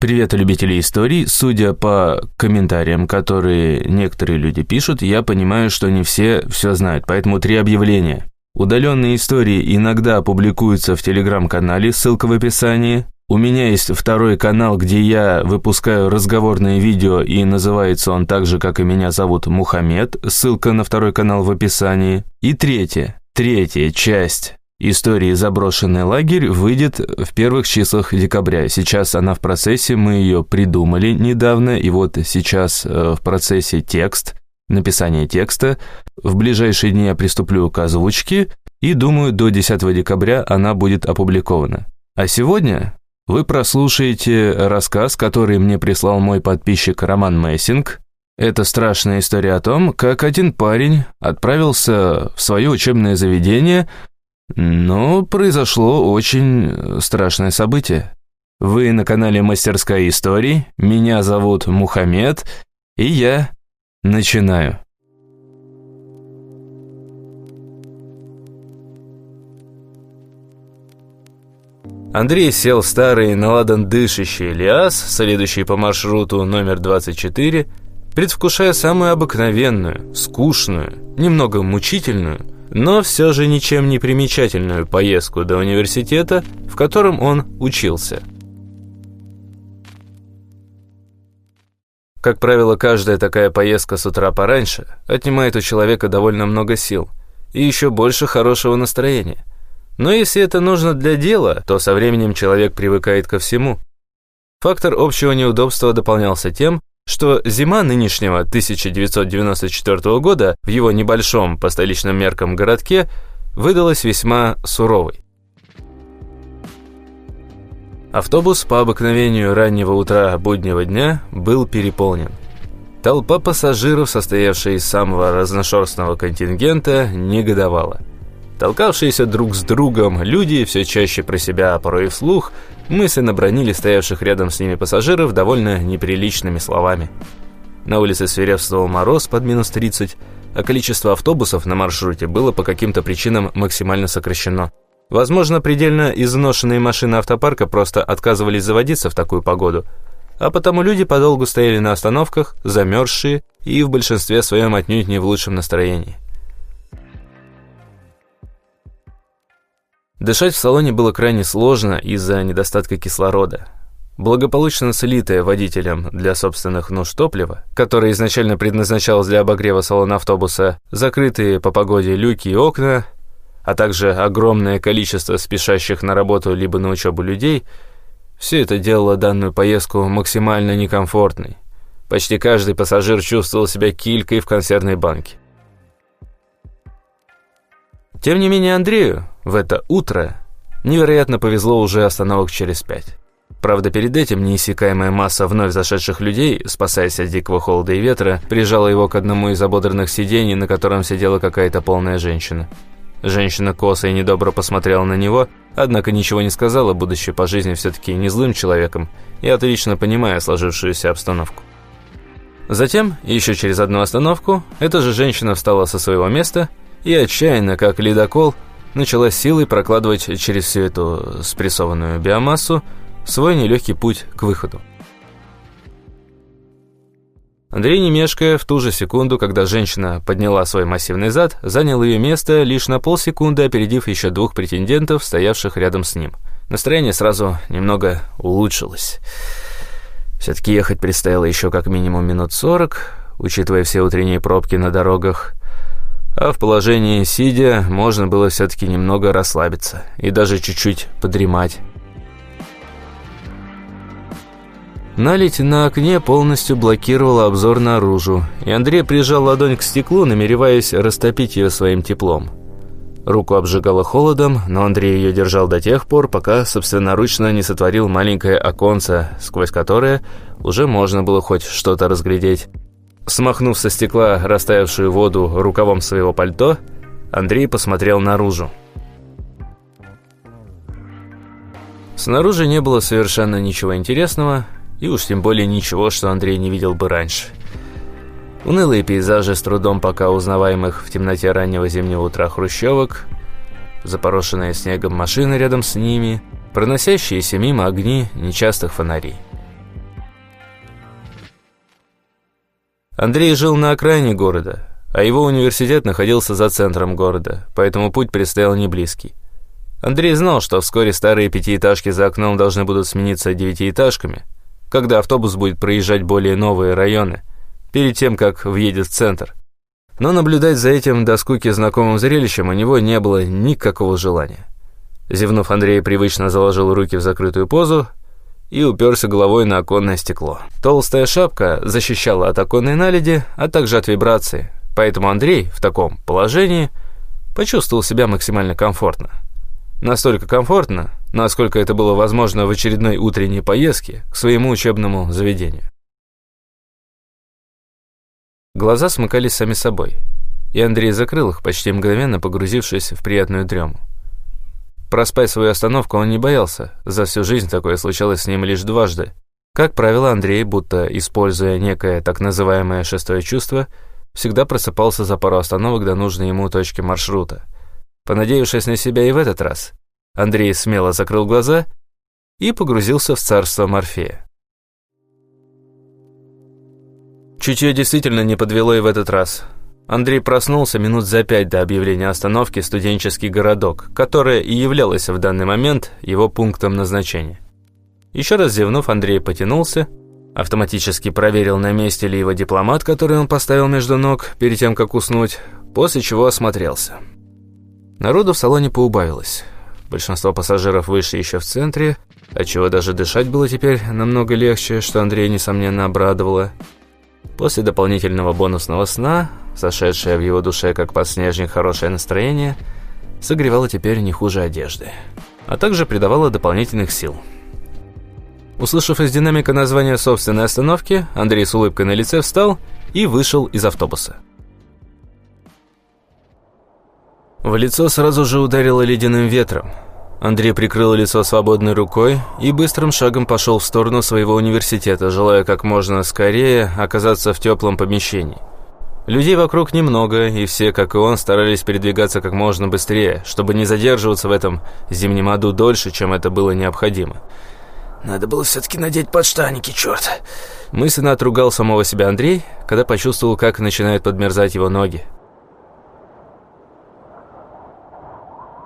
Привет, любители историй. Судя по комментариям, которые некоторые люди пишут, я понимаю, что не все все знают, поэтому три объявления. Удаленные истории иногда публикуются в телеграм-канале, ссылка в описании. У меня есть второй канал, где я выпускаю разговорные видео, и называется он так же, как и меня зовут Мухаммед, ссылка на второй канал в описании. И третье, третья часть истории «Заброшенный лагерь» выйдет в первых числах декабря. Сейчас она в процессе, мы ее придумали недавно, и вот сейчас э, в процессе текст, написание текста. В ближайшие дни я приступлю к озвучке, и думаю, до 10 декабря она будет опубликована. А сегодня вы прослушаете рассказ, который мне прислал мой подписчик Роман Мессинг. Это страшная история о том, как один парень отправился в свое учебное заведение – но произошло очень страшное событие. Вы на канале Мастерская истории, меня зовут Мухаммед, и я начинаю. Андрей сел старый наладан дышащий Лиас, следующий по маршруту номер 24, предвкушая самую обыкновенную, скучную, немного мучительную, но все же ничем не примечательную поездку до университета, в котором он учился. Как правило, каждая такая поездка с утра пораньше отнимает у человека довольно много сил и еще больше хорошего настроения. Но если это нужно для дела, то со временем человек привыкает ко всему. Фактор общего неудобства дополнялся тем, что зима нынешнего 1994 года в его небольшом по столичным меркам городке выдалась весьма суровой. Автобус по обыкновению раннего утра буднего дня был переполнен. Толпа пассажиров, состоявшая из самого разношерстного контингента, негодовала. Толкавшиеся друг с другом люди все чаще про себя, а порой и вслух, мысленно бронили стоявших рядом с ними пассажиров довольно неприличными словами. На улице свирепствовал мороз под минус 30, а количество автобусов на маршруте было по каким-то причинам максимально сокращено. Возможно, предельно изношенные машины автопарка просто отказывались заводиться в такую погоду, а потому люди подолгу стояли на остановках, замерзшие и в большинстве своем отнюдь не в лучшем настроении. Дышать в салоне было крайне сложно из-за недостатка кислорода. Благополучно слитое водителем для собственных нужд топлива, которое изначально предназначалось для обогрева салона автобуса, закрытые по погоде люки и окна, а также огромное количество спешащих на работу либо на учебу людей, все это делало данную поездку максимально некомфортной. Почти каждый пассажир чувствовал себя килькой в консервной банке. Тем не менее Андрею в это утро невероятно повезло уже остановок через пять. Правда, перед этим неиссякаемая масса вновь зашедших людей, спасаясь от дикого холода и ветра, прижала его к одному из ободранных сидений, на котором сидела какая-то полная женщина. Женщина косо и недобро посмотрела на него, однако ничего не сказала, будучи по жизни все-таки не злым человеком и отлично понимая сложившуюся обстановку. Затем, еще через одну остановку, эта же женщина встала со своего места и отчаянно, как ледокол, начала силой прокладывать через всю эту спрессованную биомассу свой нелегкий путь к выходу. Андрей, не мешкая, в ту же секунду, когда женщина подняла свой массивный зад, занял ее место, лишь на полсекунды опередив еще двух претендентов, стоявших рядом с ним. Настроение сразу немного улучшилось. Все-таки ехать предстояло еще как минимум минут сорок, учитывая все утренние пробки на дорогах, а в положении сидя можно было все-таки немного расслабиться и даже чуть-чуть подремать. Налить на окне полностью блокировала обзор наружу, и Андрей прижал ладонь к стеклу, намереваясь растопить ее своим теплом. Руку обжигало холодом, но Андрей ее держал до тех пор, пока собственноручно не сотворил маленькое оконце, сквозь которое уже можно было хоть что-то разглядеть. Смахнув со стекла растаявшую воду рукавом своего пальто, Андрей посмотрел наружу. Снаружи не было совершенно ничего интересного, и уж тем более ничего, что Андрей не видел бы раньше. Унылые пейзажи с трудом пока узнаваемых в темноте раннего зимнего утра хрущевок, запорошенные снегом машины рядом с ними, проносящиеся мимо огни нечастых фонарей. Андрей жил на окраине города, а его университет находился за центром города, поэтому путь предстоял не близкий. Андрей знал, что вскоре старые пятиэтажки за окном должны будут смениться девятиэтажками, когда автобус будет проезжать более новые районы, перед тем, как въедет в центр. Но наблюдать за этим до скуки знакомым зрелищем у него не было никакого желания. Зевнув, Андрей привычно заложил руки в закрытую позу и уперся головой на оконное стекло. Толстая шапка защищала от оконной наледи, а также от вибрации, поэтому Андрей в таком положении почувствовал себя максимально комфортно. Настолько комфортно, насколько это было возможно в очередной утренней поездке к своему учебному заведению. Глаза смыкались сами собой, и Андрей закрыл их, почти мгновенно погрузившись в приятную дрему. Проспать свою остановку он не боялся, за всю жизнь такое случалось с ним лишь дважды. Как правило, Андрей, будто используя некое так называемое шестое чувство, всегда просыпался за пару остановок до нужной ему точки маршрута – Понадеявшись на себя и в этот раз, Андрей смело закрыл глаза и погрузился в царство Морфея. Чутье действительно не подвело и в этот раз. Андрей проснулся минут за пять до объявления остановки «Студенческий городок», которая и являлась в данный момент его пунктом назначения. Еще раз зевнув, Андрей потянулся, автоматически проверил, на месте ли его дипломат, который он поставил между ног перед тем, как уснуть, после чего осмотрелся. Народу в салоне поубавилось. Большинство пассажиров вышли еще в центре, отчего даже дышать было теперь намного легче, что Андрея, несомненно, обрадовало. После дополнительного бонусного сна, сошедшее в его душе как подснежник хорошее настроение, согревало теперь не хуже одежды, а также придавало дополнительных сил. Услышав из динамика название собственной остановки, Андрей с улыбкой на лице встал и вышел из автобуса. В лицо сразу же ударило ледяным ветром. Андрей прикрыл лицо свободной рукой и быстрым шагом пошел в сторону своего университета, желая как можно скорее оказаться в теплом помещении. Людей вокруг немного, и все, как и он, старались передвигаться как можно быстрее, чтобы не задерживаться в этом зимнем аду дольше, чем это было необходимо. «Надо было все-таки надеть подштанники, черт!» Мысленно отругал самого себя Андрей, когда почувствовал, как начинают подмерзать его ноги.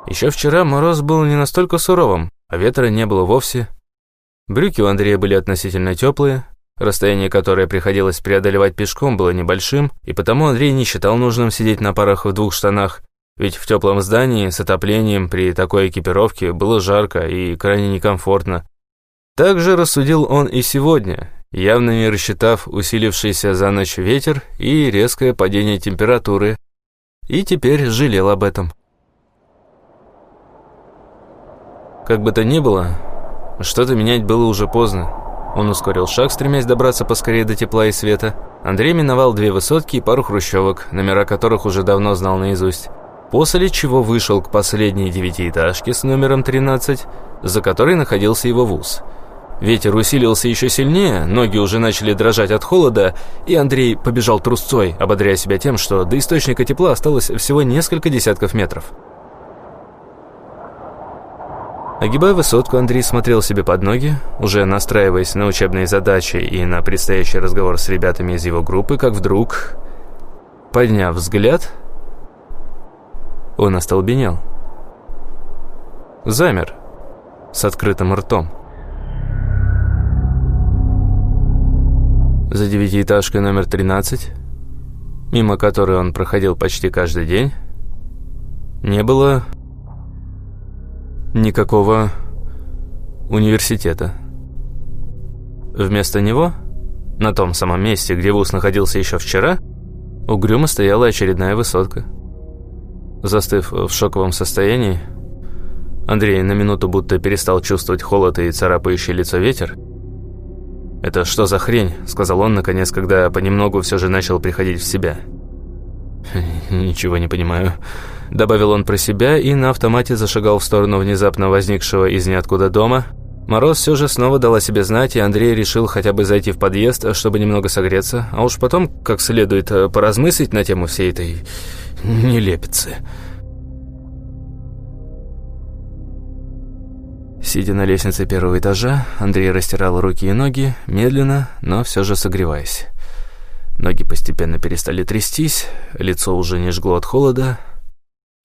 Еще вчера мороз был не настолько суровым, а ветра не было вовсе. Брюки у Андрея были относительно теплые, расстояние, которое приходилось преодолевать пешком, было небольшим, и потому Андрей не считал нужным сидеть на парах в двух штанах, ведь в теплом здании с отоплением при такой экипировке было жарко и крайне некомфортно. Также рассудил он и сегодня, явно не рассчитав усилившийся за ночь ветер и резкое падение температуры, и теперь жалел об этом. Как бы то ни было, что-то менять было уже поздно. Он ускорил шаг, стремясь добраться поскорее до тепла и света. Андрей миновал две высотки и пару хрущевок, номера которых уже давно знал наизусть. После чего вышел к последней девятиэтажке с номером 13, за которой находился его вуз. Ветер усилился еще сильнее, ноги уже начали дрожать от холода, и Андрей побежал трусцой, ободряя себя тем, что до источника тепла осталось всего несколько десятков метров. Огибая высотку, Андрей смотрел себе под ноги, уже настраиваясь на учебные задачи и на предстоящий разговор с ребятами из его группы, как вдруг, подняв взгляд, он остолбенел. Замер с открытым ртом. За девятиэтажкой номер 13, мимо которой он проходил почти каждый день, не было никакого университета. Вместо него, на том самом месте, где вуз находился еще вчера, угрюмо стояла очередная высотка. Застыв в шоковом состоянии, Андрей на минуту будто перестал чувствовать холод и царапающий лицо ветер. «Это что за хрень?» — сказал он, наконец, когда понемногу все же начал приходить в себя. «Ничего не понимаю», Добавил он про себя и на автомате зашагал в сторону внезапно возникшего из ниоткуда дома. Мороз все же снова дала себе знать, и Андрей решил хотя бы зайти в подъезд, чтобы немного согреться, а уж потом как следует э, поразмыслить на тему всей этой нелепицы. Сидя на лестнице первого этажа, Андрей растирал руки и ноги, медленно, но все же согреваясь. Ноги постепенно перестали трястись, лицо уже не жгло от холода.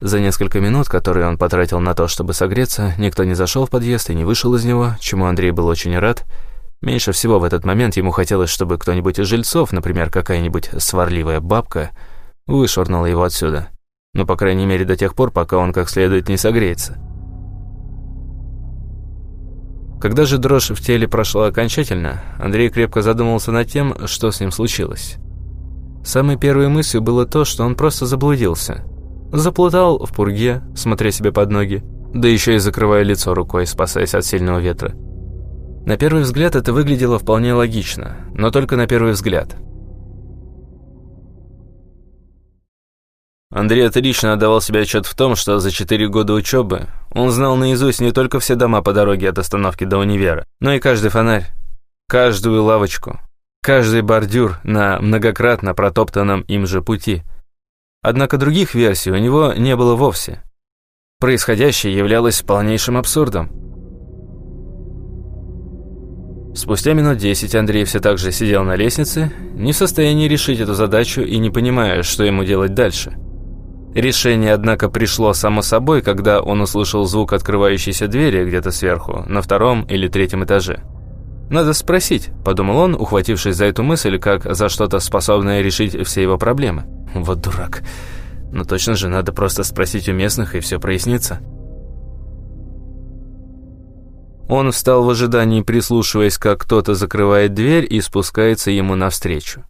За несколько минут, которые он потратил на то, чтобы согреться, никто не зашел в подъезд и не вышел из него, чему Андрей был очень рад. Меньше всего в этот момент ему хотелось, чтобы кто-нибудь из жильцов, например, какая-нибудь сварливая бабка, вышвырнула его отсюда. Ну, по крайней мере, до тех пор, пока он как следует не согреется. Когда же дрожь в теле прошла окончательно, Андрей крепко задумался над тем, что с ним случилось. Самой первой мыслью было то, что он просто заблудился. Заплутал в пурге, смотря себе под ноги, да еще и закрывая лицо рукой, спасаясь от сильного ветра. На первый взгляд это выглядело вполне логично, но только на первый взгляд – Андрей отлично отдавал себе отчет в том, что за четыре года учебы он знал наизусть не только все дома по дороге от остановки до универа, но и каждый фонарь, каждую лавочку, каждый бордюр на многократно протоптанном им же пути. Однако других версий у него не было вовсе. Происходящее являлось полнейшим абсурдом. Спустя минут десять Андрей все так же сидел на лестнице, не в состоянии решить эту задачу и не понимая, что ему делать дальше – Решение, однако, пришло само собой, когда он услышал звук открывающейся двери где-то сверху, на втором или третьем этаже. «Надо спросить», – подумал он, ухватившись за эту мысль, как за что-то способное решить все его проблемы. «Вот дурак. Но точно же надо просто спросить у местных, и все прояснится». Он встал в ожидании, прислушиваясь, как кто-то закрывает дверь и спускается ему навстречу.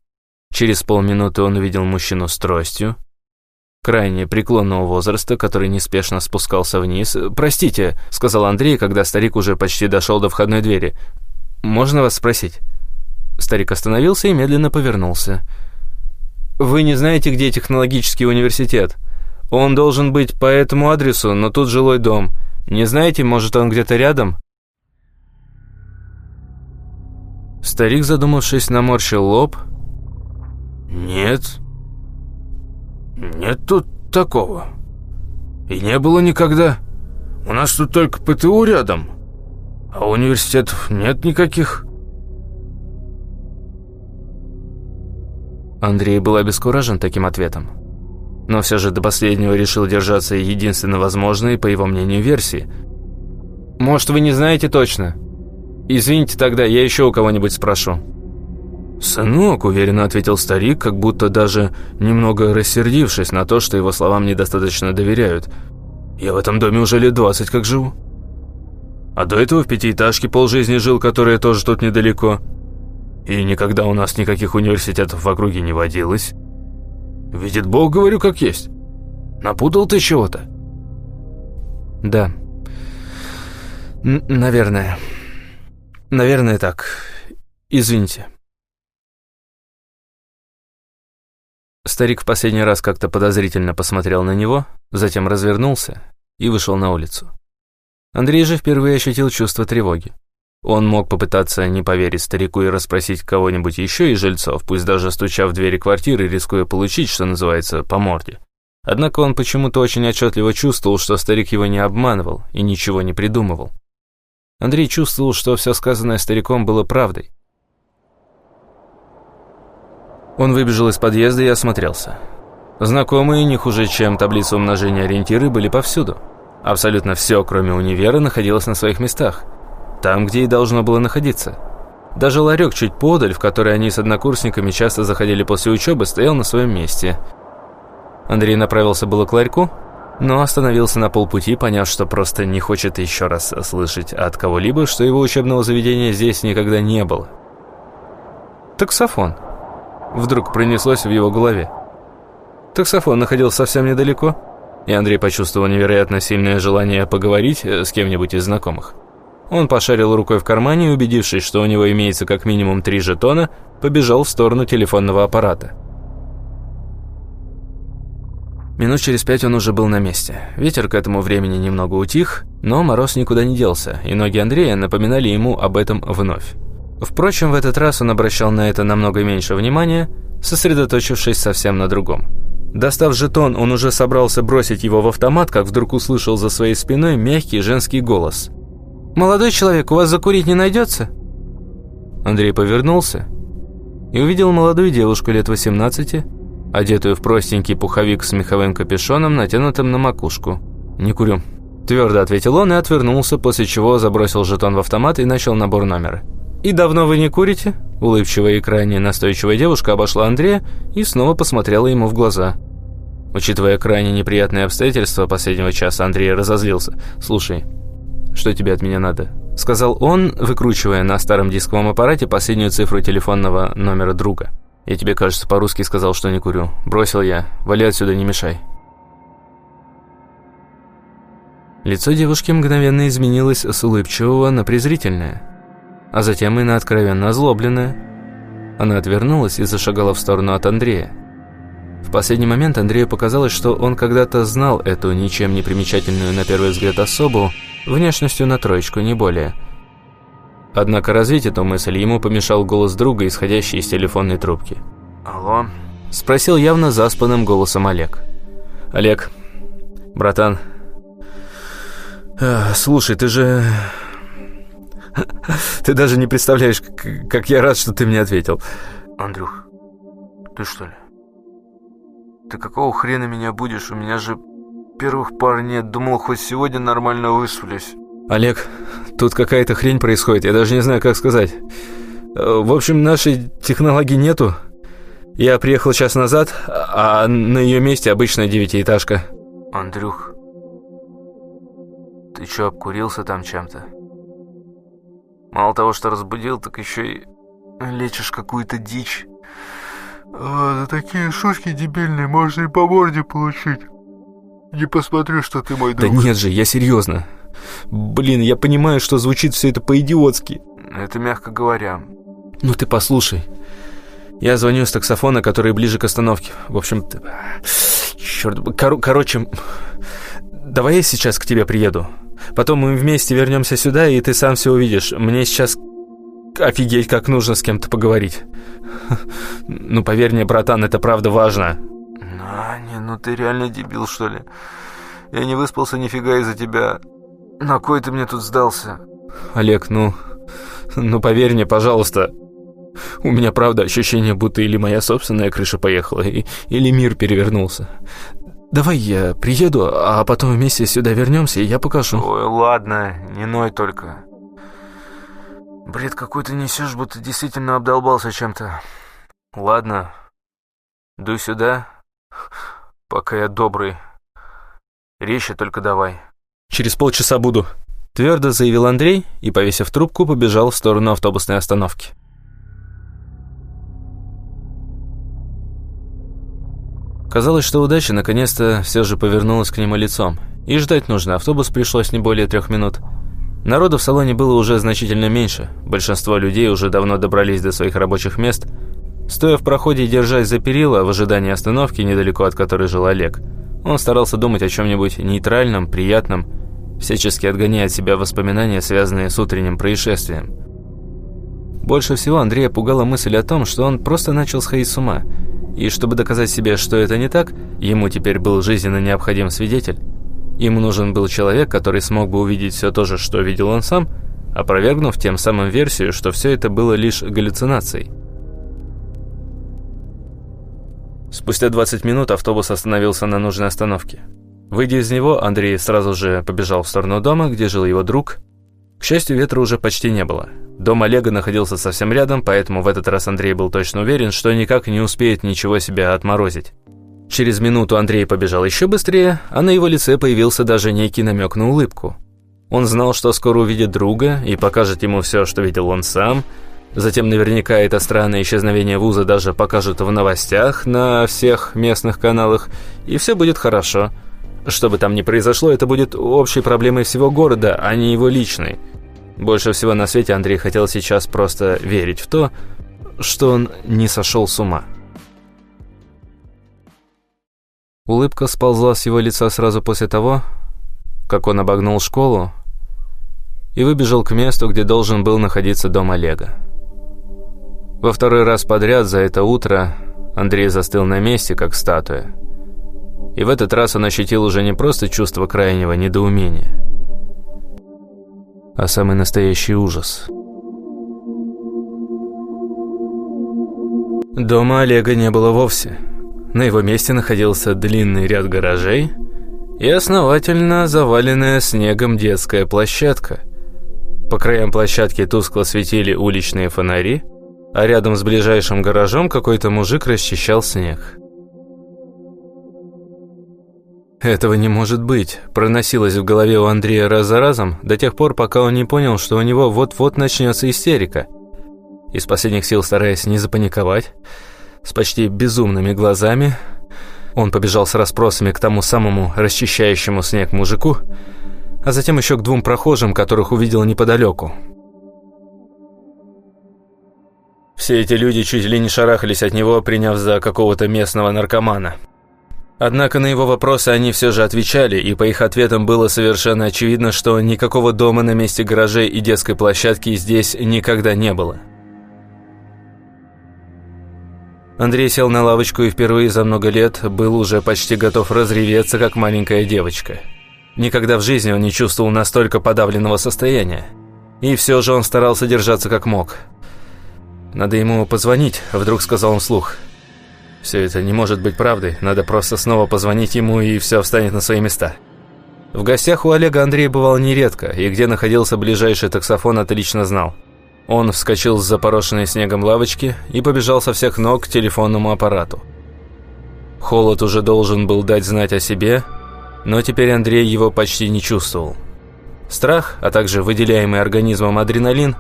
Через полминуты он увидел мужчину с тростью, крайне преклонного возраста, который неспешно спускался вниз. «Простите», — сказал Андрей, когда старик уже почти дошел до входной двери. «Можно вас спросить?» Старик остановился и медленно повернулся. «Вы не знаете, где технологический университет? Он должен быть по этому адресу, но тут жилой дом. Не знаете, может, он где-то рядом?» Старик, задумавшись, наморщил лоб. «Нет, «Нет тут такого. И не было никогда. У нас тут только ПТУ рядом, а университетов нет никаких». Андрей был обескуражен таким ответом. Но все же до последнего решил держаться единственно возможной, по его мнению, версии. «Может, вы не знаете точно? Извините тогда, я еще у кого-нибудь спрошу». «Сынок», — уверенно ответил старик, как будто даже немного рассердившись на то, что его словам недостаточно доверяют. «Я в этом доме уже лет двадцать как живу. А до этого в пятиэтажке полжизни жил, которая тоже тут недалеко. И никогда у нас никаких университетов в округе не водилось. Видит Бог, говорю, как есть. Напутал ты чего-то?» «Да. Н наверное. Наверное, так. Извините». Старик в последний раз как-то подозрительно посмотрел на него, затем развернулся и вышел на улицу. Андрей же впервые ощутил чувство тревоги. Он мог попытаться не поверить старику и расспросить кого-нибудь еще из жильцов, пусть даже стуча в двери квартиры, рискуя получить, что называется, по морде. Однако он почему-то очень отчетливо чувствовал, что старик его не обманывал и ничего не придумывал. Андрей чувствовал, что все сказанное стариком было правдой. Он выбежал из подъезда и осмотрелся. Знакомые, не хуже, чем таблица умножения ориентиры, были повсюду. Абсолютно все, кроме универа, находилось на своих местах. Там, где и должно было находиться. Даже ларек чуть подаль, в который они с однокурсниками часто заходили после учебы, стоял на своем месте. Андрей направился было к ларьку, но остановился на полпути, поняв, что просто не хочет еще раз слышать от кого-либо, что его учебного заведения здесь никогда не было. Таксофон. Вдруг пронеслось в его голове. Таксофон находился совсем недалеко, и Андрей почувствовал невероятно сильное желание поговорить э, с кем-нибудь из знакомых. Он пошарил рукой в кармане и, убедившись, что у него имеется как минимум три жетона, побежал в сторону телефонного аппарата. Минут через пять он уже был на месте. Ветер к этому времени немного утих, но мороз никуда не делся, и ноги Андрея напоминали ему об этом вновь. Впрочем, в этот раз он обращал на это намного меньше внимания, сосредоточившись совсем на другом. Достав жетон, он уже собрался бросить его в автомат, как вдруг услышал за своей спиной мягкий женский голос. «Молодой человек, у вас закурить не найдется?» Андрей повернулся и увидел молодую девушку лет 18, одетую в простенький пуховик с меховым капюшоном, натянутым на макушку. «Не курю», – твердо ответил он и отвернулся, после чего забросил жетон в автомат и начал набор номера. «И давно вы не курите?» Улыбчивая и крайне настойчивая девушка обошла Андрея и снова посмотрела ему в глаза. Учитывая крайне неприятные обстоятельства последнего часа, Андрей разозлился. «Слушай, что тебе от меня надо?» Сказал он, выкручивая на старом дисковом аппарате последнюю цифру телефонного номера друга. «Я тебе, кажется, по-русски сказал, что не курю. Бросил я. Вали отсюда, не мешай». Лицо девушки мгновенно изменилось с улыбчивого на презрительное, а затем и на откровенно озлобленное. Она отвернулась и зашагала в сторону от Андрея. В последний момент Андрею показалось, что он когда-то знал эту ничем не примечательную на первый взгляд особу, внешностью на троечку, не более. Однако развить эту мысль ему помешал голос друга, исходящий из телефонной трубки. «Алло?» – спросил явно заспанным голосом Олег. «Олег, братан, э, слушай, ты же... Ты даже не представляешь, как я рад, что ты мне ответил». «Андрюх, ты что ли?» Ты какого хрена меня будешь? У меня же первых пар нет. Думал, хоть сегодня нормально высплюсь. Олег, тут какая-то хрень происходит. Я даже не знаю, как сказать. Э, в общем, нашей технологии нету. Я приехал час назад, а на ее месте обычная девятиэтажка. Андрюх, ты что, обкурился там чем-то? Мало того, что разбудил, так еще и лечишь какую-то дичь. А, за такие шутки дебильные можно и по морде получить. Не посмотрю, что ты мой друг. Да нет же, я серьезно. Блин, я понимаю, что звучит все это по-идиотски. Это мягко говоря. Ну ты послушай. Я звоню с таксофона, который ближе к остановке. В общем, черт, кор короче, давай я сейчас к тебе приеду. Потом мы вместе вернемся сюда, и ты сам все увидишь. Мне сейчас офигеть, как нужно с кем-то поговорить. Ну, поверь мне, братан, это правда важно. Аня, ну ты реально дебил, что ли? Я не выспался нифига из-за тебя. На кой ты мне тут сдался? Олег, ну... Ну, поверь мне, пожалуйста. У меня, правда, ощущение, будто или моя собственная крыша поехала, и, или мир перевернулся. Давай я приеду, а потом вместе сюда вернемся, и я покажу. Ой, ладно, не ной только. Бред какой-то несешь, будто действительно обдолбался чем-то. Ладно, дуй сюда, пока я добрый. Речи только давай. Через полчаса буду, твердо заявил Андрей и, повесив трубку, побежал в сторону автобусной остановки. Казалось, что удача наконец-то все же повернулась к нему лицом. И ждать нужно, автобус пришлось не более трех минут. Народу в салоне было уже значительно меньше. Большинство людей уже давно добрались до своих рабочих мест. Стоя в проходе и держась за перила в ожидании остановки, недалеко от которой жил Олег, он старался думать о чем-нибудь нейтральном, приятном, всячески отгоняя от себя воспоминания, связанные с утренним происшествием. Больше всего Андрея пугала мысль о том, что он просто начал сходить с ума, и чтобы доказать себе, что это не так, ему теперь был жизненно необходим свидетель. Ему нужен был человек, который смог бы увидеть все то же, что видел он сам, опровергнув тем самым версию, что все это было лишь галлюцинацией. Спустя 20 минут автобус остановился на нужной остановке. Выйдя из него, Андрей сразу же побежал в сторону дома, где жил его друг. К счастью, ветра уже почти не было. Дом Олега находился совсем рядом, поэтому в этот раз Андрей был точно уверен, что никак не успеет ничего себя отморозить. Через минуту Андрей побежал еще быстрее, а на его лице появился даже некий намек на улыбку. Он знал, что скоро увидит друга и покажет ему все, что видел он сам. Затем наверняка это странное исчезновение вуза даже покажут в новостях на всех местных каналах, и все будет хорошо. Что бы там ни произошло, это будет общей проблемой всего города, а не его личной. Больше всего на свете Андрей хотел сейчас просто верить в то, что он не сошел с ума. Улыбка сползла с его лица сразу после того, как он обогнул школу и выбежал к месту, где должен был находиться дом Олега. Во второй раз подряд за это утро Андрей застыл на месте, как статуя. И в этот раз он ощутил уже не просто чувство крайнего недоумения, а самый настоящий ужас – Дома Олега не было вовсе. На его месте находился длинный ряд гаражей и основательно заваленная снегом детская площадка. По краям площадки тускло светили уличные фонари, а рядом с ближайшим гаражом какой-то мужик расчищал снег. Этого не может быть, проносилось в голове у Андрея раз за разом, до тех пор, пока он не понял, что у него вот-вот начнется истерика. Из последних сил, стараясь не запаниковать, с почти безумными глазами, он побежал с расспросами к тому самому расчищающему снег мужику, а затем еще к двум прохожим, которых увидел неподалеку. Все эти люди чуть ли не шарахались от него, приняв за какого-то местного наркомана. Однако на его вопросы они все же отвечали, и по их ответам было совершенно очевидно, что никакого дома на месте гаражей и детской площадки здесь никогда не было. Андрей сел на лавочку и впервые за много лет был уже почти готов разреветься, как маленькая девочка. Никогда в жизни он не чувствовал настолько подавленного состояния. И все же он старался держаться как мог. «Надо ему позвонить», — вдруг сказал он вслух. Все это не может быть правдой, надо просто снова позвонить ему, и все встанет на свои места. В гостях у Олега Андрей бывал нередко, и где находился ближайший таксофон, отлично знал. Он вскочил с запорошенной снегом лавочки и побежал со всех ног к телефонному аппарату. Холод уже должен был дать знать о себе, но теперь Андрей его почти не чувствовал. Страх, а также выделяемый организмом адреналин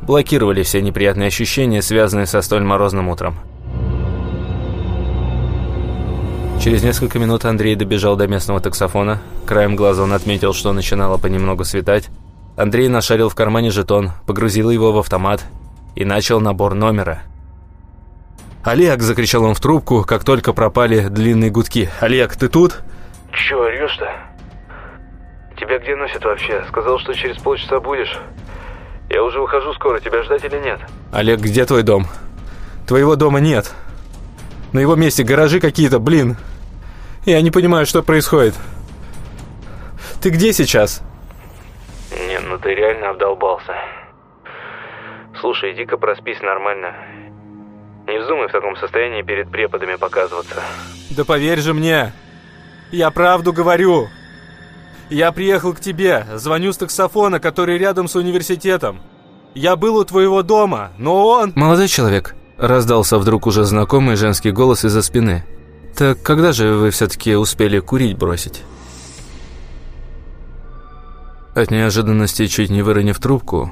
блокировали все неприятные ощущения, связанные со столь морозным утром. Через несколько минут Андрей добежал до местного таксофона. Краем глаза он отметил, что начинало понемногу светать. Андрей нашарил в кармане жетон, погрузил его в автомат и начал набор номера. «Олег!» – закричал он в трубку, как только пропали длинные гудки. «Олег, ты тут?» «Чё, орёшь-то? Тебя где носит вообще? Сказал, что через полчаса будешь. Я уже выхожу скоро, тебя ждать или нет?» «Олег, где твой дом?» «Твоего дома нет. На его месте гаражи какие-то, блин!» Я не понимаю, что происходит. Ты где сейчас? Не, ну ты реально обдолбался. Слушай, иди-ка проспись нормально. Не вздумай в таком состоянии перед преподами показываться. Да поверь же мне. Я правду говорю. Я приехал к тебе, звоню с таксофона, который рядом с университетом. Я был у твоего дома, но он... Молодой человек, раздался вдруг уже знакомый женский голос из-за спины. Так когда же вы все-таки успели курить бросить? От неожиданности, чуть не выронив трубку,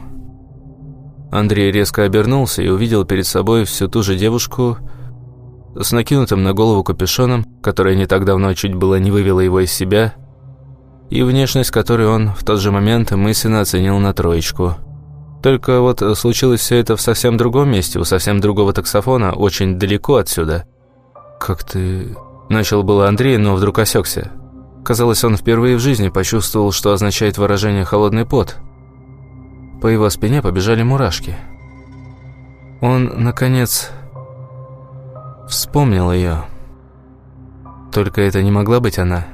Андрей резко обернулся и увидел перед собой всю ту же девушку с накинутым на голову капюшоном, которая не так давно чуть было не вывела его из себя, и внешность которой он в тот же момент мысленно оценил на троечку. Только вот случилось все это в совсем другом месте, у совсем другого таксофона, очень далеко отсюда – «Как ты...» Начал было Андрей, но вдруг осекся. Казалось, он впервые в жизни почувствовал, что означает выражение «холодный пот». По его спине побежали мурашки. Он, наконец, вспомнил ее. Только это не могла быть она.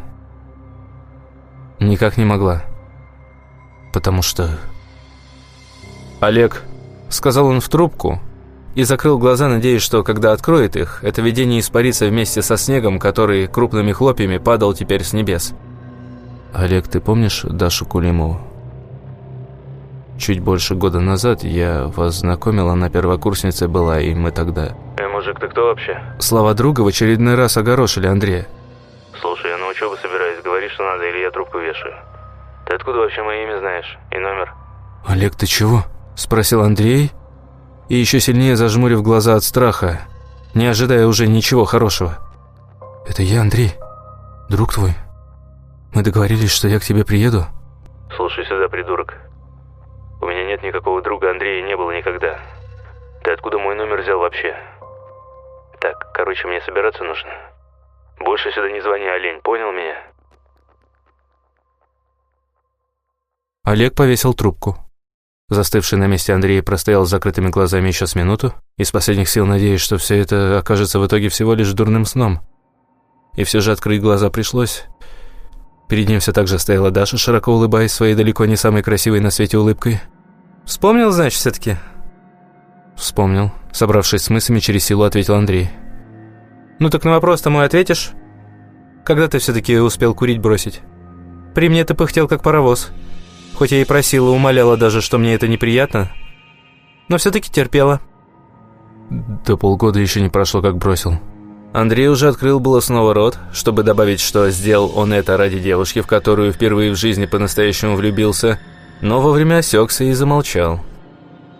Никак не могла. Потому что... «Олег», — сказал он в трубку, — и закрыл глаза, надеясь, что, когда откроет их, это видение испарится вместе со снегом, который крупными хлопьями падал теперь с небес. «Олег, ты помнишь Дашу Кулимову?» Чуть больше года назад я вас знакомил, она первокурсницей была, и мы тогда... Э, мужик, ты кто вообще? Слова друга в очередной раз огорошили Андрея. Слушай, я на учебу собираюсь, говори, что надо, или я трубку вешаю. Ты откуда вообще мое имя знаешь и номер? Олег, ты чего? Спросил Андрей, и еще сильнее зажмурив глаза от страха, не ожидая уже ничего хорошего. «Это я, Андрей, друг твой. Мы договорились, что я к тебе приеду». «Слушай сюда, придурок. У меня нет никакого друга Андрея, не было никогда. Ты откуда мой номер взял вообще? Так, короче, мне собираться нужно. Больше сюда не звони, олень, понял меня?» Олег повесил трубку. Застывший на месте Андрей простоял с закрытыми глазами еще с минуту, из последних сил надеясь, что все это окажется в итоге всего лишь дурным сном. И все же открыть глаза пришлось. Перед ним все так же стояла Даша, широко улыбаясь своей далеко не самой красивой на свете улыбкой. «Вспомнил, значит, все-таки?» «Вспомнил», Собравшись с мыслями, через силу ответил Андрей. «Ну так на вопрос-то мой ответишь? Когда ты все-таки успел курить бросить? При мне ты пыхтел как паровоз. Хоть я и просила, умоляла даже, что мне это неприятно, но все-таки терпела». До полгода еще не прошло, как бросил. Андрей уже открыл было снова рот, чтобы добавить, что сделал он это ради девушки, в которую впервые в жизни по-настоящему влюбился, но вовремя осекся и замолчал.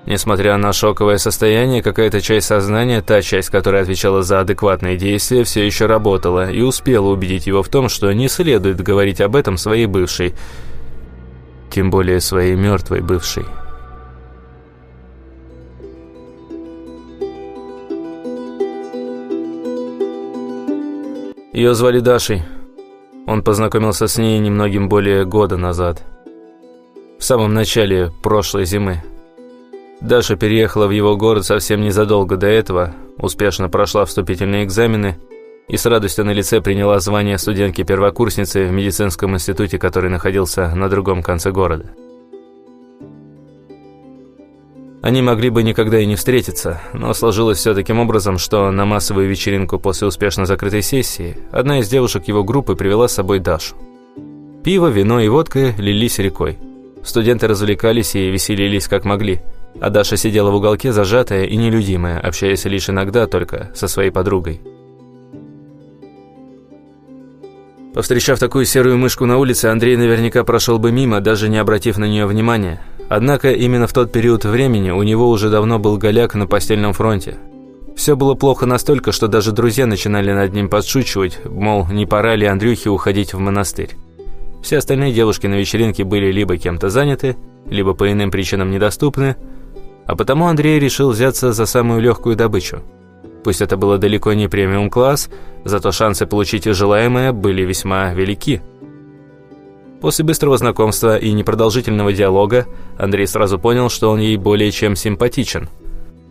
Несмотря на шоковое состояние, какая-то часть сознания, та часть, которая отвечала за адекватные действия, все еще работала и успела убедить его в том, что не следует говорить об этом своей бывшей, тем более своей мертвой бывшей. Ее звали Дашей. Он познакомился с ней немногим более года назад. В самом начале прошлой зимы. Даша переехала в его город совсем незадолго до этого, успешно прошла вступительные экзамены и с радостью на лице приняла звание студентки-первокурсницы в медицинском институте, который находился на другом конце города. Они могли бы никогда и не встретиться, но сложилось все таким образом, что на массовую вечеринку после успешно закрытой сессии одна из девушек его группы привела с собой Дашу. Пиво, вино и водка лились рекой. Студенты развлекались и веселились как могли, а Даша сидела в уголке зажатая и нелюдимая, общаясь лишь иногда только со своей подругой. Повстречав такую серую мышку на улице, Андрей наверняка прошел бы мимо, даже не обратив на нее внимания – Однако именно в тот период времени у него уже давно был голяк на постельном фронте. Все было плохо настолько, что даже друзья начинали над ним подшучивать, мол, не пора ли Андрюхе уходить в монастырь. Все остальные девушки на вечеринке были либо кем-то заняты, либо по иным причинам недоступны, а потому Андрей решил взяться за самую легкую добычу. Пусть это было далеко не премиум-класс, зато шансы получить желаемое были весьма велики – После быстрого знакомства и непродолжительного диалога Андрей сразу понял, что он ей более чем симпатичен.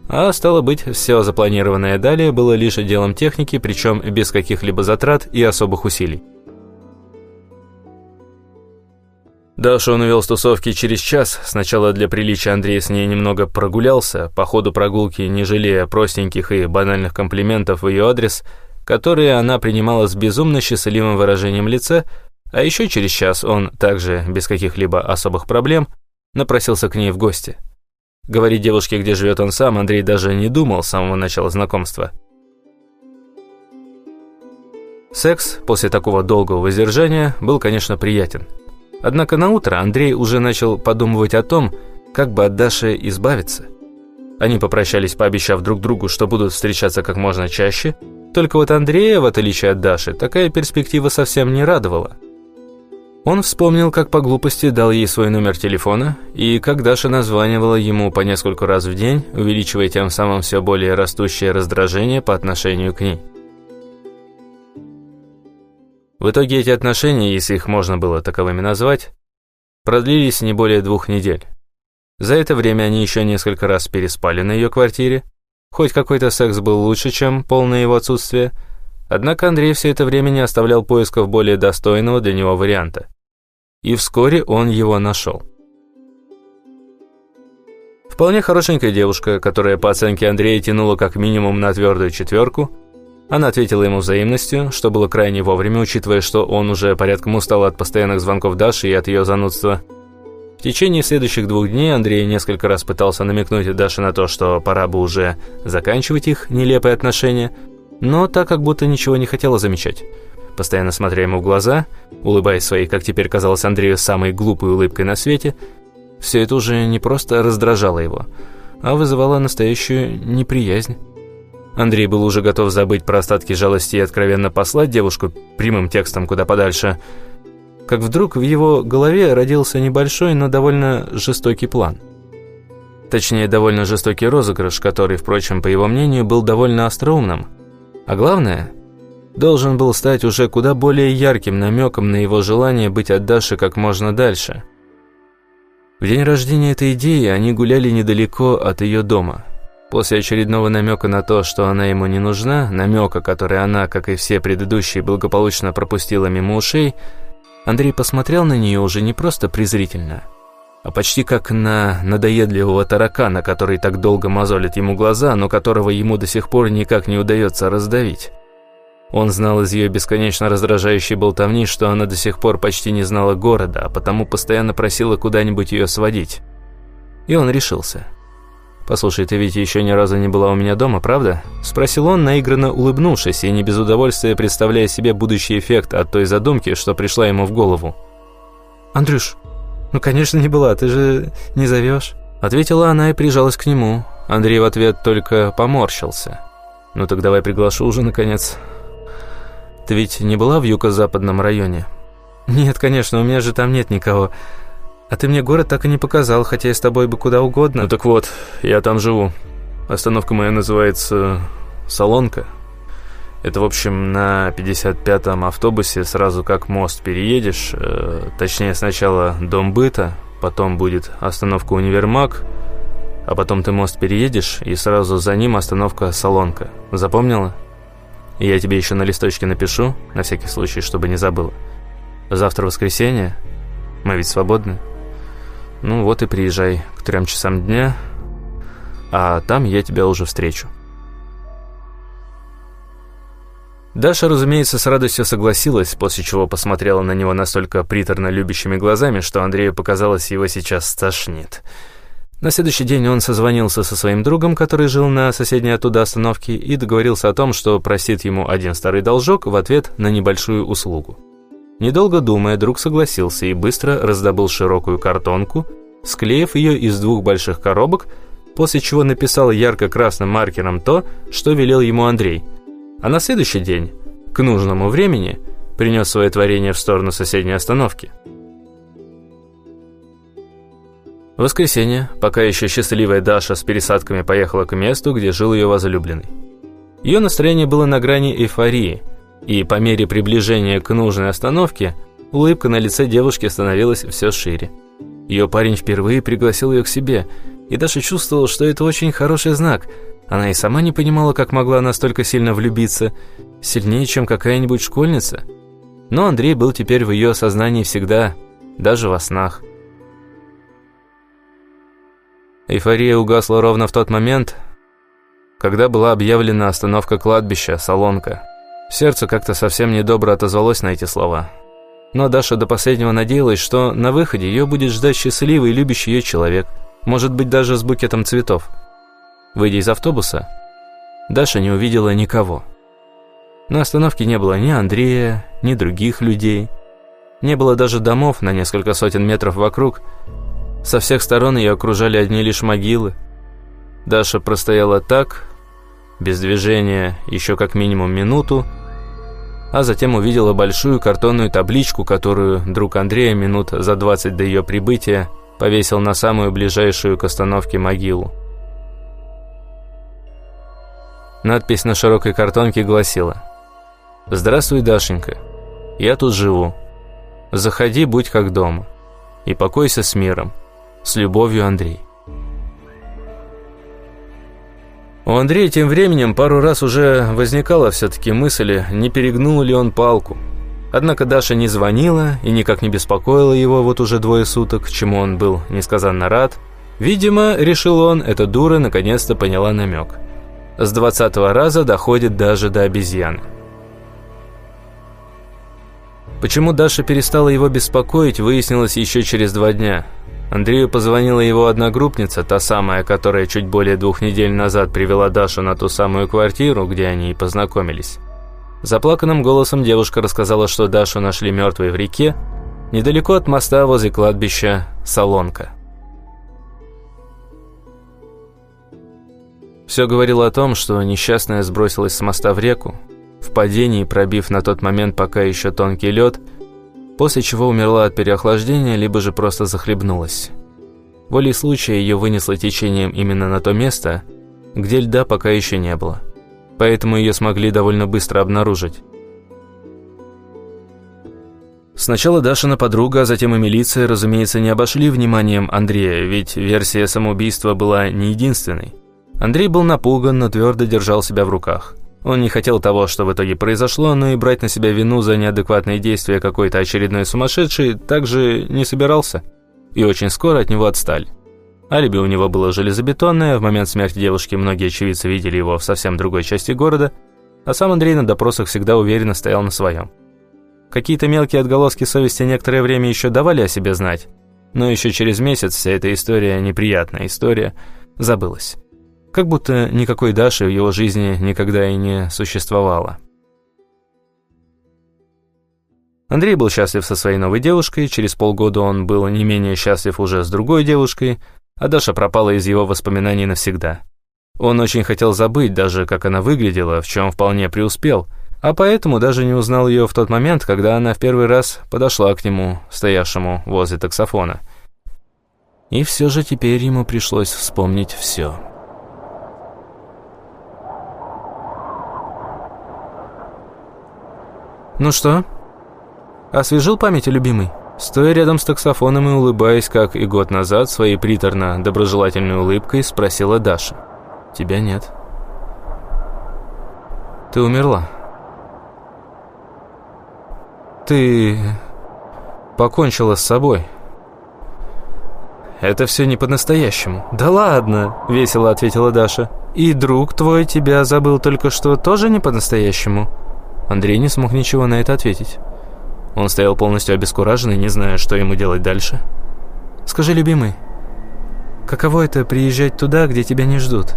А стало быть, все запланированное далее было лишь делом техники, причем без каких-либо затрат и особых усилий. Дашу он увел с тусовки через час. Сначала для приличия Андрей с ней немного прогулялся, по ходу прогулки не жалея простеньких и банальных комплиментов в ее адрес, которые она принимала с безумно счастливым выражением лица, а еще через час он, также без каких-либо особых проблем, напросился к ней в гости. Говорить девушке, где живет он сам, Андрей даже не думал с самого начала знакомства. Секс после такого долгого воздержания был, конечно, приятен. Однако на утро Андрей уже начал подумывать о том, как бы от Даши избавиться. Они попрощались, пообещав друг другу, что будут встречаться как можно чаще, только вот Андрея, в отличие от Даши, такая перспектива совсем не радовала – он вспомнил, как по глупости дал ей свой номер телефона, и как Даша названивала ему по нескольку раз в день, увеличивая тем самым все более растущее раздражение по отношению к ней. В итоге эти отношения, если их можно было таковыми назвать, продлились не более двух недель. За это время они еще несколько раз переспали на ее квартире, хоть какой-то секс был лучше, чем полное его отсутствие, однако Андрей все это время не оставлял поисков более достойного для него варианта и вскоре он его нашел. Вполне хорошенькая девушка, которая по оценке Андрея тянула как минимум на твердую четверку. Она ответила ему взаимностью, что было крайне вовремя, учитывая, что он уже порядком устал от постоянных звонков Даши и от ее занудства. В течение следующих двух дней Андрей несколько раз пытался намекнуть Даше на то, что пора бы уже заканчивать их нелепые отношения, но так как будто ничего не хотела замечать постоянно смотря ему в глаза, улыбаясь своей, как теперь казалось Андрею, самой глупой улыбкой на свете, все это уже не просто раздражало его, а вызывало настоящую неприязнь. Андрей был уже готов забыть про остатки жалости и откровенно послать девушку прямым текстом куда подальше, как вдруг в его голове родился небольшой, но довольно жестокий план. Точнее, довольно жестокий розыгрыш, который, впрочем, по его мнению, был довольно остроумным. А главное – должен был стать уже куда более ярким намеком на его желание быть от Даши как можно дальше. В день рождения этой идеи они гуляли недалеко от ее дома. После очередного намека на то, что она ему не нужна, намека, который она, как и все предыдущие, благополучно пропустила мимо ушей, Андрей посмотрел на нее уже не просто презрительно, а почти как на надоедливого таракана, который так долго мозолит ему глаза, но которого ему до сих пор никак не удается раздавить. Он знал из ее бесконечно раздражающей болтовни, что она до сих пор почти не знала города, а потому постоянно просила куда-нибудь ее сводить. И он решился. «Послушай, ты ведь еще ни разу не была у меня дома, правда?» Спросил он, наигранно улыбнувшись и не без удовольствия представляя себе будущий эффект от той задумки, что пришла ему в голову. «Андрюш, ну конечно не была, ты же не зовешь?» Ответила она и прижалась к нему. Андрей в ответ только поморщился. «Ну так давай приглашу уже, наконец». «Ты ведь не была в юго-западном районе?» «Нет, конечно, у меня же там нет никого. А ты мне город так и не показал, хотя я с тобой бы куда угодно. Ну так вот, я там живу. Остановка моя называется Солонка. Это, в общем, на 55-м автобусе сразу как мост переедешь, э, точнее сначала Дом быта, потом будет остановка Универмаг, а потом ты мост переедешь, и сразу за ним остановка Солонка. Запомнила? я тебе еще на листочке напишу, на всякий случай, чтобы не забыла. Завтра воскресенье, мы ведь свободны. Ну вот и приезжай к трем часам дня, а там я тебя уже встречу. Даша, разумеется, с радостью согласилась, после чего посмотрела на него настолько приторно любящими глазами, что Андрею показалось, его сейчас стошнит. На следующий день он созвонился со своим другом, который жил на соседней оттуда остановке, и договорился о том, что простит ему один старый должок в ответ на небольшую услугу. Недолго думая, друг согласился и быстро раздобыл широкую картонку, склеив ее из двух больших коробок, после чего написал ярко-красным маркером то, что велел ему Андрей. А на следующий день, к нужному времени, принес свое творение в сторону соседней остановки. В воскресенье, пока еще счастливая Даша с пересадками поехала к месту, где жил ее возлюбленный. Ее настроение было на грани эйфории – и по мере приближения к нужной остановке улыбка на лице девушки становилась все шире. Ее парень впервые пригласил ее к себе, и Даша чувствовала, что это очень хороший знак. Она и сама не понимала, как могла настолько сильно влюбиться, сильнее, чем какая-нибудь школьница. Но Андрей был теперь в ее сознании всегда, даже во снах. Эйфория угасла ровно в тот момент, когда была объявлена остановка кладбища «Солонка». Сердце как-то совсем недобро отозвалось на эти слова. Но Даша до последнего надеялась, что на выходе ее будет ждать счастливый и любящий ее человек, может быть, даже с букетом цветов. Выйдя из автобуса, Даша не увидела никого. На остановке не было ни Андрея, ни других людей. Не было даже домов на несколько сотен метров вокруг. Со всех сторон ее окружали одни лишь могилы. Даша простояла так, без движения, еще как минимум минуту, а затем увидела большую картонную табличку, которую друг Андрея минут за 20 до ее прибытия повесил на самую ближайшую к остановке могилу. Надпись на широкой картонке гласила «Здравствуй, Дашенька, я тут живу. Заходи, будь как дома. И покойся с миром. С любовью, Андрей». У Андрея тем временем пару раз уже возникала все-таки мысль, не перегнул ли он палку. Однако Даша не звонила и никак не беспокоила его вот уже двое суток, чему он был несказанно рад. Видимо, решил он, эта дура наконец-то поняла намек. С двадцатого раза доходит даже до обезьяны. Почему Даша перестала его беспокоить, выяснилось еще через два дня – Андрею позвонила его одногруппница, та самая, которая чуть более двух недель назад привела Дашу на ту самую квартиру, где они и познакомились. Заплаканным голосом девушка рассказала, что Дашу нашли мертвой в реке, недалеко от моста возле кладбища Солонка. Все говорило о том, что несчастная сбросилась с моста в реку, в падении пробив на тот момент пока еще тонкий лед – после чего умерла от переохлаждения, либо же просто захлебнулась. Волей случая ее вынесло течением именно на то место, где льда пока еще не было. Поэтому ее смогли довольно быстро обнаружить. Сначала Дашина подруга, а затем и милиция, разумеется, не обошли вниманием Андрея, ведь версия самоубийства была не единственной. Андрей был напуган, но твердо держал себя в руках. Он не хотел того, что в итоге произошло, но и брать на себя вину за неадекватные действия какой-то очередной сумасшедшей также не собирался. и очень скоро от него отстали. Алиби у него было железобетонное, в момент смерти девушки многие очевидцы видели его в совсем другой части города, а сам Андрей на допросах всегда уверенно стоял на своем. Какие-то мелкие отголоски совести некоторое время еще давали о себе знать, но еще через месяц вся эта история, неприятная история, забылась. Как будто никакой Даши в его жизни никогда и не существовало. Андрей был счастлив со своей новой девушкой, через полгода он был не менее счастлив уже с другой девушкой, а Даша пропала из его воспоминаний навсегда. Он очень хотел забыть даже, как она выглядела, в чем вполне преуспел, а поэтому даже не узнал ее в тот момент, когда она в первый раз подошла к нему, стоявшему возле таксофона. И все же теперь ему пришлось вспомнить все. «Ну что, освежил память, любимый?» Стоя рядом с таксофоном и улыбаясь, как и год назад, своей приторно-доброжелательной улыбкой спросила Даша. «Тебя нет». «Ты умерла». «Ты покончила с собой». «Это все не по-настоящему». «Да ладно», — весело ответила Даша. «И друг твой тебя забыл только что тоже не по-настоящему?» Андрей не смог ничего на это ответить. Он стоял полностью обескураженный, не зная, что ему делать дальше. «Скажи, любимый, каково это приезжать туда, где тебя не ждут?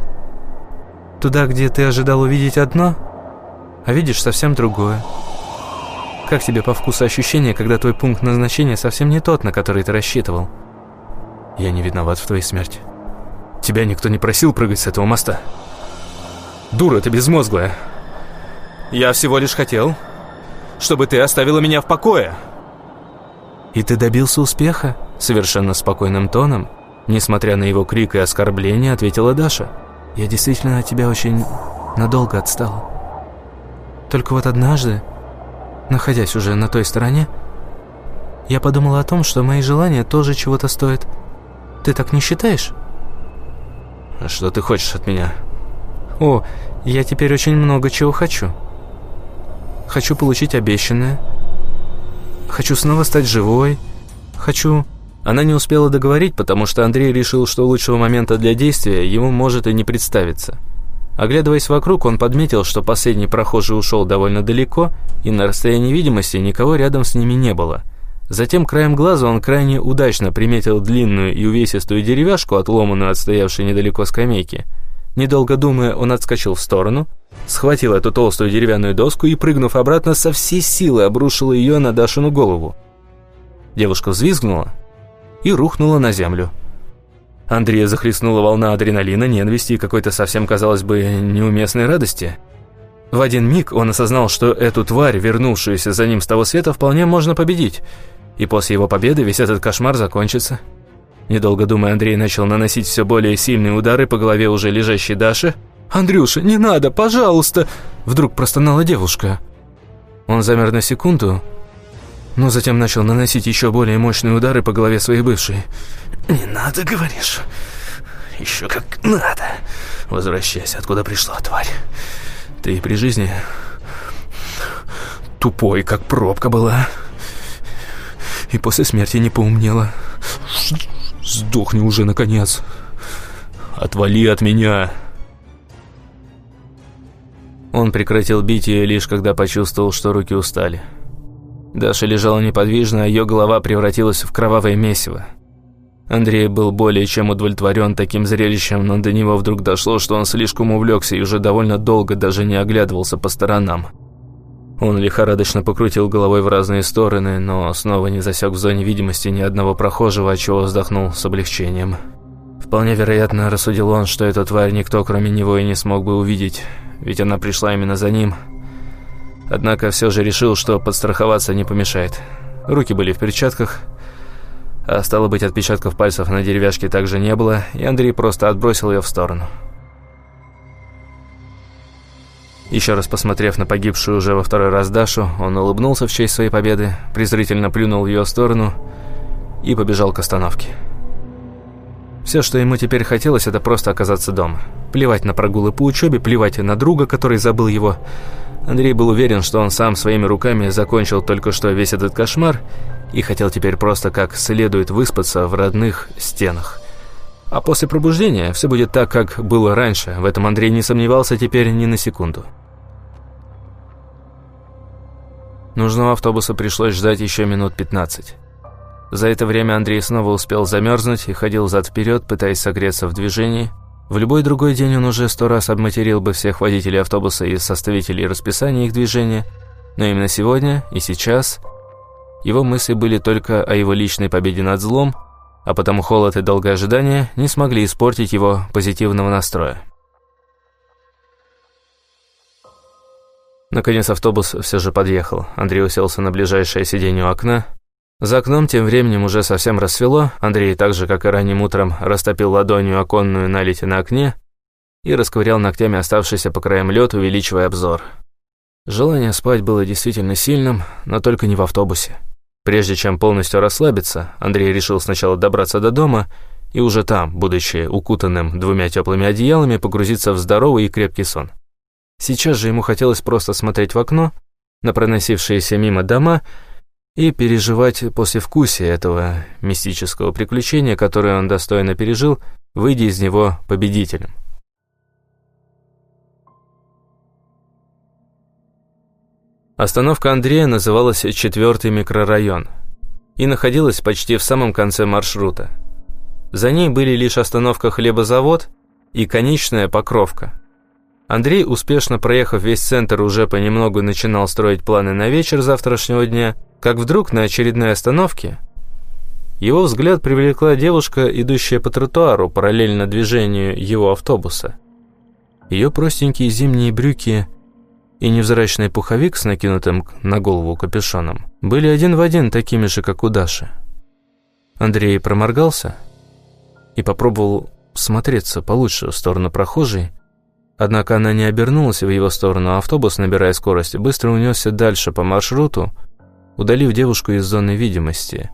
Туда, где ты ожидал увидеть одно, а видишь совсем другое? Как тебе по вкусу ощущение, когда твой пункт назначения совсем не тот, на который ты рассчитывал? Я не виноват в твоей смерти. Тебя никто не просил прыгать с этого моста. Дура ты безмозглая. Я всего лишь хотел, чтобы ты оставила меня в покое». «И ты добился успеха?» Совершенно спокойным тоном, несмотря на его крик и оскорбление, ответила Даша. «Я действительно от тебя очень надолго отстала. Только вот однажды, находясь уже на той стороне, я подумала о том, что мои желания тоже чего-то стоят. Ты так не считаешь?» «А что ты хочешь от меня?» «О, я теперь очень много чего хочу». Хочу получить обещанное. Хочу снова стать живой. Хочу...» Она не успела договорить, потому что Андрей решил, что лучшего момента для действия ему может и не представиться. Оглядываясь вокруг, он подметил, что последний прохожий ушел довольно далеко, и на расстоянии видимости никого рядом с ними не было. Затем краем глаза он крайне удачно приметил длинную и увесистую деревяшку, отломанную от стоявшей недалеко скамейки. Недолго думая, он отскочил в сторону, схватил эту толстую деревянную доску и, прыгнув обратно, со всей силы обрушил ее на Дашину голову. Девушка взвизгнула и рухнула на землю. Андрея захлестнула волна адреналина, ненависти и какой-то совсем, казалось бы, неуместной радости. В один миг он осознал, что эту тварь, вернувшуюся за ним с того света, вполне можно победить, и после его победы весь этот кошмар закончится. Недолго думая, Андрей начал наносить все более сильные удары по голове уже лежащей Даши, «Андрюша, не надо, пожалуйста!» Вдруг простонала девушка. Он замер на секунду, но затем начал наносить еще более мощные удары по голове своей бывшей. «Не надо, говоришь? Еще как надо. Возвращайся, откуда пришла, тварь. Ты при жизни тупой, как пробка была. И после смерти не поумнела. Сдохни уже, наконец. Отвали от меня!» Он прекратил бить ее лишь когда почувствовал, что руки устали. Даша лежала неподвижно, а ее голова превратилась в кровавое месиво. Андрей был более чем удовлетворен таким зрелищем, но до него вдруг дошло, что он слишком увлекся и уже довольно долго даже не оглядывался по сторонам. Он лихорадочно покрутил головой в разные стороны, но снова не засек в зоне видимости ни одного прохожего, отчего вздохнул с облегчением. Вполне вероятно, рассудил он, что эту тварь никто кроме него и не смог бы увидеть, ведь она пришла именно за ним. Однако все же решил, что подстраховаться не помешает. Руки были в перчатках, а стало быть, отпечатков пальцев на деревяшке также не было, и Андрей просто отбросил ее в сторону. Еще раз посмотрев на погибшую уже во второй раз Дашу, он улыбнулся в честь своей победы, презрительно плюнул в ее сторону и побежал к остановке. Все, что ему теперь хотелось, это просто оказаться дома. Плевать на прогулы по учебе, плевать на друга, который забыл его. Андрей был уверен, что он сам своими руками закончил только что весь этот кошмар и хотел теперь просто как следует выспаться в родных стенах. А после пробуждения все будет так, как было раньше. В этом Андрей не сомневался теперь ни на секунду. Нужного автобуса пришлось ждать еще минут 15. За это время Андрей снова успел замерзнуть и ходил зад-вперед, пытаясь согреться в движении. В любой другой день он уже сто раз обматерил бы всех водителей автобуса и составителей расписания их движения, но именно сегодня и сейчас его мысли были только о его личной победе над злом, а потому холод и долгое ожидание не смогли испортить его позитивного настроя. Наконец автобус все же подъехал. Андрей уселся на ближайшее сиденье у окна. За окном тем временем уже совсем рассвело. Андрей, так же, как и ранним утром, растопил ладонью оконную налить на окне и расковырял ногтями оставшийся по краям лед, увеличивая обзор. Желание спать было действительно сильным, но только не в автобусе. Прежде чем полностью расслабиться, Андрей решил сначала добраться до дома и уже там, будучи укутанным двумя теплыми одеялами, погрузиться в здоровый и крепкий сон. Сейчас же ему хотелось просто смотреть в окно на проносившиеся мимо дома и переживать послевкусие этого мистического приключения, которое он достойно пережил, выйдя из него победителем. Остановка Андрея называлась «Четвертый микрорайон» и находилась почти в самом конце маршрута. За ней были лишь остановка «Хлебозавод» и конечная «Покровка». Андрей, успешно проехав весь центр, уже понемногу начинал строить планы на вечер завтрашнего дня, как вдруг на очередной остановке его взгляд привлекла девушка, идущая по тротуару параллельно движению его автобуса. Ее простенькие зимние брюки и невзрачный пуховик с накинутым на голову капюшоном были один в один такими же, как у Даши. Андрей проморгался и попробовал смотреться получше в сторону прохожей, Однако она не обернулась в его сторону, а автобус, набирая скорость, быстро унесся дальше по маршруту, удалив девушку из зоны видимости.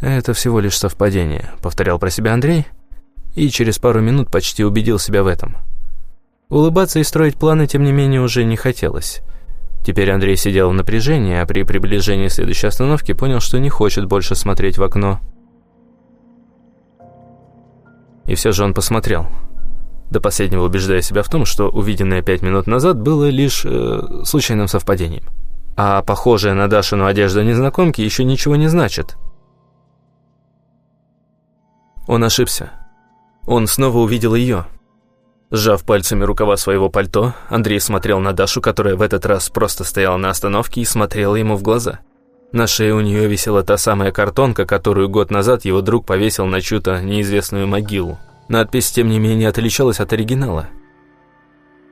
«Это всего лишь совпадение», — повторял про себя Андрей, и через пару минут почти убедил себя в этом. Улыбаться и строить планы, тем не менее, уже не хотелось. Теперь Андрей сидел в напряжении, а при приближении следующей остановки понял, что не хочет больше смотреть в окно. И все же он посмотрел — до последнего убеждая себя в том, что увиденное пять минут назад было лишь э, случайным совпадением. А похожая на Дашину одежда незнакомки еще ничего не значит. Он ошибся. Он снова увидел ее. Сжав пальцами рукава своего пальто, Андрей смотрел на Дашу, которая в этот раз просто стояла на остановке и смотрела ему в глаза. На шее у нее висела та самая картонка, которую год назад его друг повесил на чью-то неизвестную могилу. Надпись, тем не менее, отличалась от оригинала.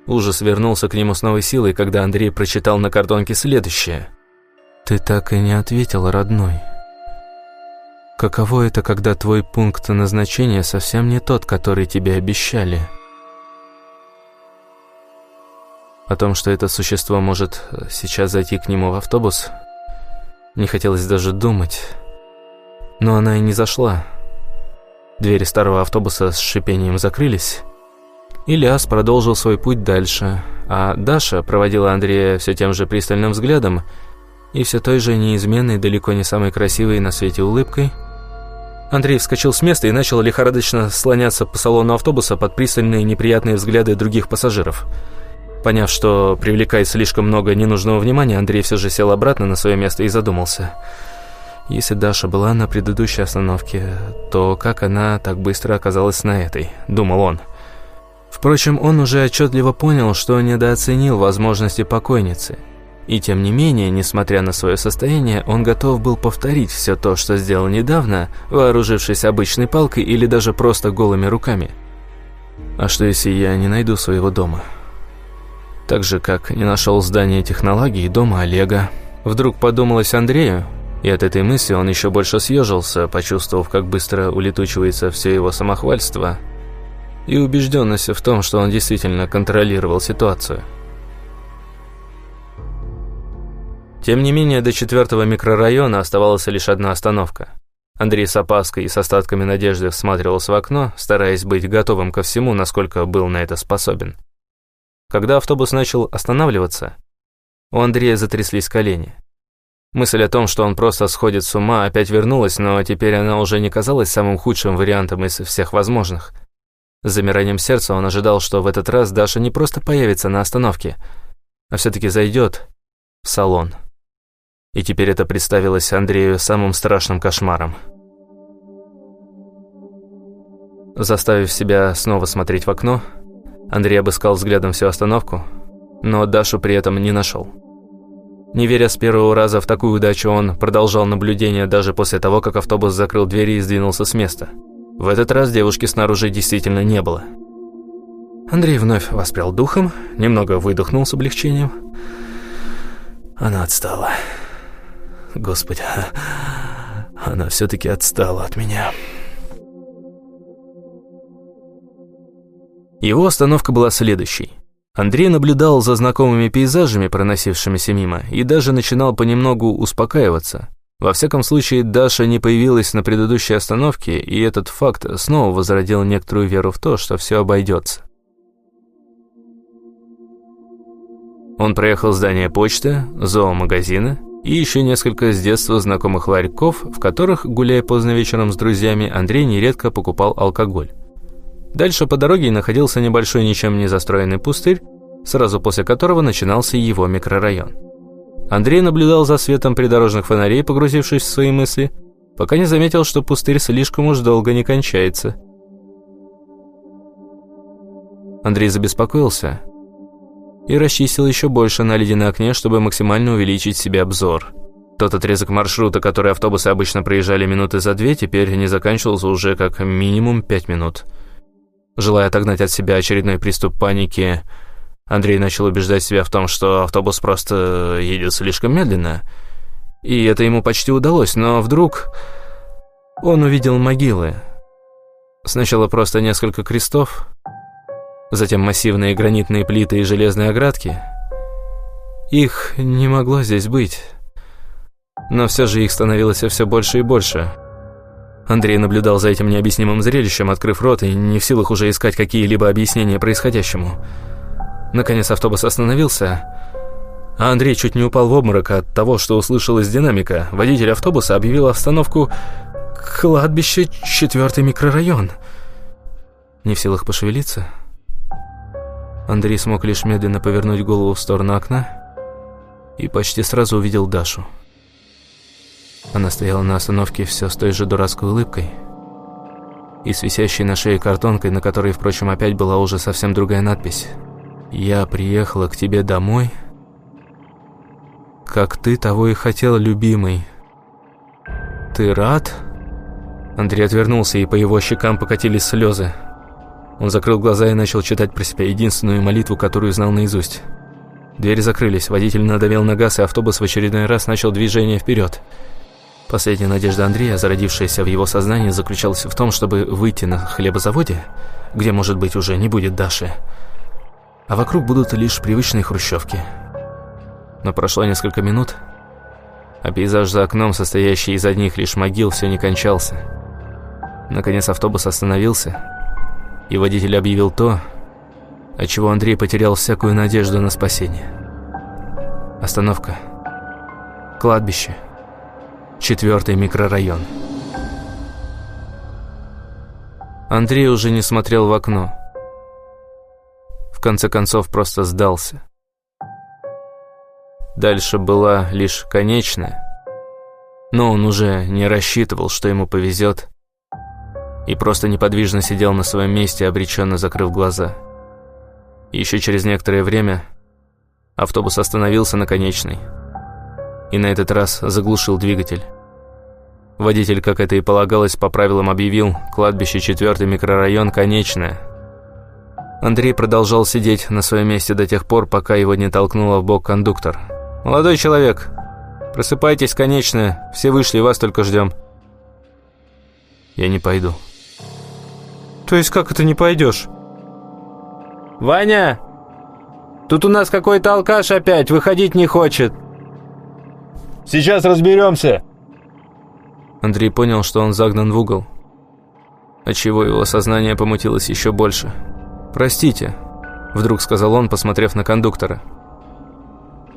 Ужас вернулся к нему с новой силой, когда Андрей прочитал на картонке следующее. «Ты так и не ответил, родной. Каково это, когда твой пункт назначения совсем не тот, который тебе обещали?» О том, что это существо может сейчас зайти к нему в автобус, не хотелось даже думать. Но она и не зашла. Двери старого автобуса с шипением закрылись. Ильяс продолжил свой путь дальше, а Даша проводила Андрея все тем же пристальным взглядом и все той же неизменной, далеко не самой красивой на свете улыбкой. Андрей вскочил с места и начал лихорадочно слоняться по салону автобуса под пристальные неприятные взгляды других пассажиров. Поняв, что привлекает слишком много ненужного внимания, Андрей все же сел обратно на свое место и задумался – если Даша была на предыдущей остановке, то как она так быстро оказалась на этой, думал он. Впрочем, он уже отчетливо понял, что недооценил возможности покойницы. И тем не менее, несмотря на свое состояние, он готов был повторить все то, что сделал недавно, вооружившись обычной палкой или даже просто голыми руками. А что если я не найду своего дома? Так же, как не нашел здание технологий дома Олега. Вдруг подумалось Андрею, и от этой мысли он еще больше съежился, почувствовав, как быстро улетучивается все его самохвальство и убежденность в том, что он действительно контролировал ситуацию. Тем не менее, до четвертого микрорайона оставалась лишь одна остановка. Андрей с опаской и с остатками надежды всматривался в окно, стараясь быть готовым ко всему, насколько был на это способен. Когда автобус начал останавливаться, у Андрея затряслись колени. Мысль о том, что он просто сходит с ума, опять вернулась, но теперь она уже не казалась самым худшим вариантом из всех возможных. С замиранием сердца он ожидал, что в этот раз Даша не просто появится на остановке, а все-таки зайдет в салон. И теперь это представилось Андрею самым страшным кошмаром. Заставив себя снова смотреть в окно, Андрей обыскал взглядом всю остановку, но Дашу при этом не нашел. Не веря с первого раза в такую удачу, он продолжал наблюдение даже после того, как автобус закрыл двери и сдвинулся с места. В этот раз девушки снаружи действительно не было. Андрей вновь воспрял духом, немного выдохнул с облегчением. Она отстала. Господи, она все-таки отстала от меня. Его остановка была следующей. Андрей наблюдал за знакомыми пейзажами, проносившимися мимо, и даже начинал понемногу успокаиваться. Во всяком случае, Даша не появилась на предыдущей остановке, и этот факт снова возродил некоторую веру в то, что все обойдется. Он проехал здание почты, зоомагазина и еще несколько с детства знакомых ларьков, в которых, гуляя поздно вечером с друзьями, Андрей нередко покупал алкоголь. Дальше по дороге находился небольшой ничем не застроенный пустырь, сразу после которого начинался его микрорайон. Андрей наблюдал за светом придорожных фонарей, погрузившись в свои мысли, пока не заметил, что пустырь слишком уж долго не кончается. Андрей забеспокоился и расчистил еще больше наледи на окне, чтобы максимально увеличить себе обзор. Тот отрезок маршрута, который автобусы обычно проезжали минуты за две, теперь не заканчивался уже как минимум пять минут – Желая отогнать от себя очередной приступ паники, Андрей начал убеждать себя в том, что автобус просто едет слишком медленно. И это ему почти удалось, но вдруг он увидел могилы. Сначала просто несколько крестов, затем массивные гранитные плиты и железные оградки. Их не могло здесь быть. Но все же их становилось все больше и больше – Андрей наблюдал за этим необъяснимым зрелищем, открыв рот и не в силах уже искать какие-либо объяснения происходящему. Наконец автобус остановился, а Андрей чуть не упал в обморок от того, что услышал из динамика. Водитель автобуса объявил остановку «Кладбище, четвертый микрорайон». Не в силах пошевелиться, Андрей смог лишь медленно повернуть голову в сторону окна и почти сразу увидел Дашу. Она стояла на остановке все с той же дурацкой улыбкой и с висящей на шее картонкой, на которой, впрочем, опять была уже совсем другая надпись. «Я приехала к тебе домой, как ты того и хотел, любимый. Ты рад?» Андрей отвернулся, и по его щекам покатились слезы. Он закрыл глаза и начал читать про себя единственную молитву, которую знал наизусть. Двери закрылись, водитель надавил на газ, и автобус в очередной раз начал движение вперед. Последняя надежда Андрея, зародившаяся в его сознании, заключалась в том, чтобы выйти на хлебозаводе, где, может быть, уже не будет Даши, а вокруг будут лишь привычные хрущевки. Но прошло несколько минут, а пейзаж за окном, состоящий из одних лишь могил, все не кончался. Наконец автобус остановился, и водитель объявил то, от чего Андрей потерял всякую надежду на спасение. Остановка. Кладбище. Четвертый микрорайон. Андрей уже не смотрел в окно. В конце концов, просто сдался. Дальше была лишь конечная, но он уже не рассчитывал, что ему повезет, и просто неподвижно сидел на своем месте, обреченно закрыв глаза. Еще через некоторое время автобус остановился на конечной и на этот раз заглушил двигатель. Водитель, как это и полагалось, по правилам объявил «Кладбище, четвертый микрорайон, конечное». Андрей продолжал сидеть на своем месте до тех пор, пока его не толкнула в бок кондуктор. «Молодой человек, просыпайтесь, конечное, все вышли, вас только ждем». «Я не пойду». «То есть как это не пойдешь?» «Ваня, тут у нас какой-то алкаш опять, выходить не хочет». Сейчас разберемся!» Андрей понял, что он загнан в угол, отчего его сознание помутилось еще больше. «Простите, Вдруг сказал он, посмотрев на кондуктора.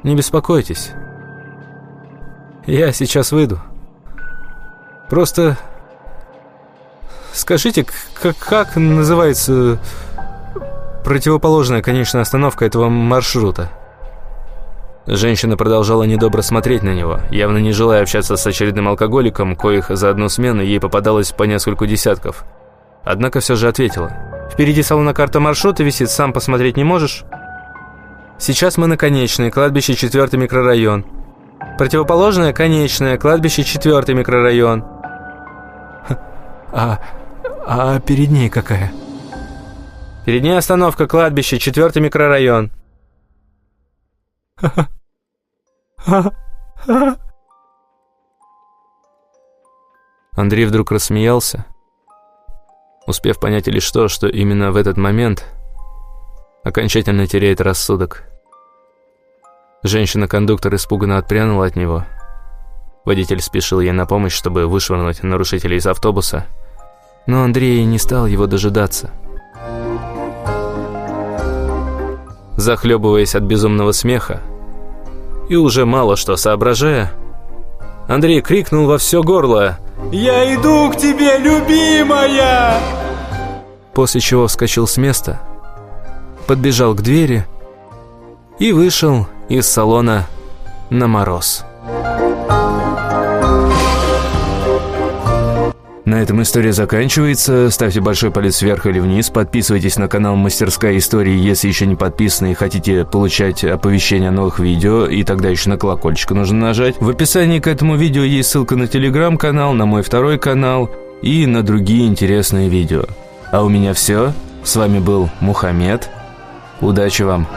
«Не беспокойтесь. Я сейчас выйду. Просто скажите, как, как называется противоположная, конечно, остановка этого маршрута?» Женщина продолжала недобро смотреть на него, явно не желая общаться с очередным алкоголиком, коих за одну смену ей попадалось по нескольку десятков. Однако все же ответила. «Впереди салона карта маршрута висит, сам посмотреть не можешь?» «Сейчас мы на конечной, кладбище четвертый микрорайон». «Противоположное, конечное, кладбище четвертый микрорайон». «А, а перед ней какая?» «Перед ней остановка, кладбище, четвертый микрорайон». Андрей вдруг рассмеялся, успев понять лишь то, что именно в этот момент окончательно теряет рассудок. Женщина-кондуктор испуганно отпрянула от него. Водитель спешил ей на помощь, чтобы вышвырнуть нарушителя из автобуса, но Андрей не стал его дожидаться. Захлебываясь от безумного смеха, и уже мало что соображая, Андрей крикнул во все горло «Я иду к тебе, любимая!» После чего вскочил с места, подбежал к двери и вышел из салона на мороз. На этом история заканчивается. Ставьте большой палец вверх или вниз. Подписывайтесь на канал Мастерская истории, если еще не подписаны и хотите получать оповещения о новых видео. И тогда еще на колокольчик нужно нажать. В описании к этому видео есть ссылка на телеграм-канал, на мой второй канал и на другие интересные видео. А у меня все. С вами был Мухаммед. Удачи вам!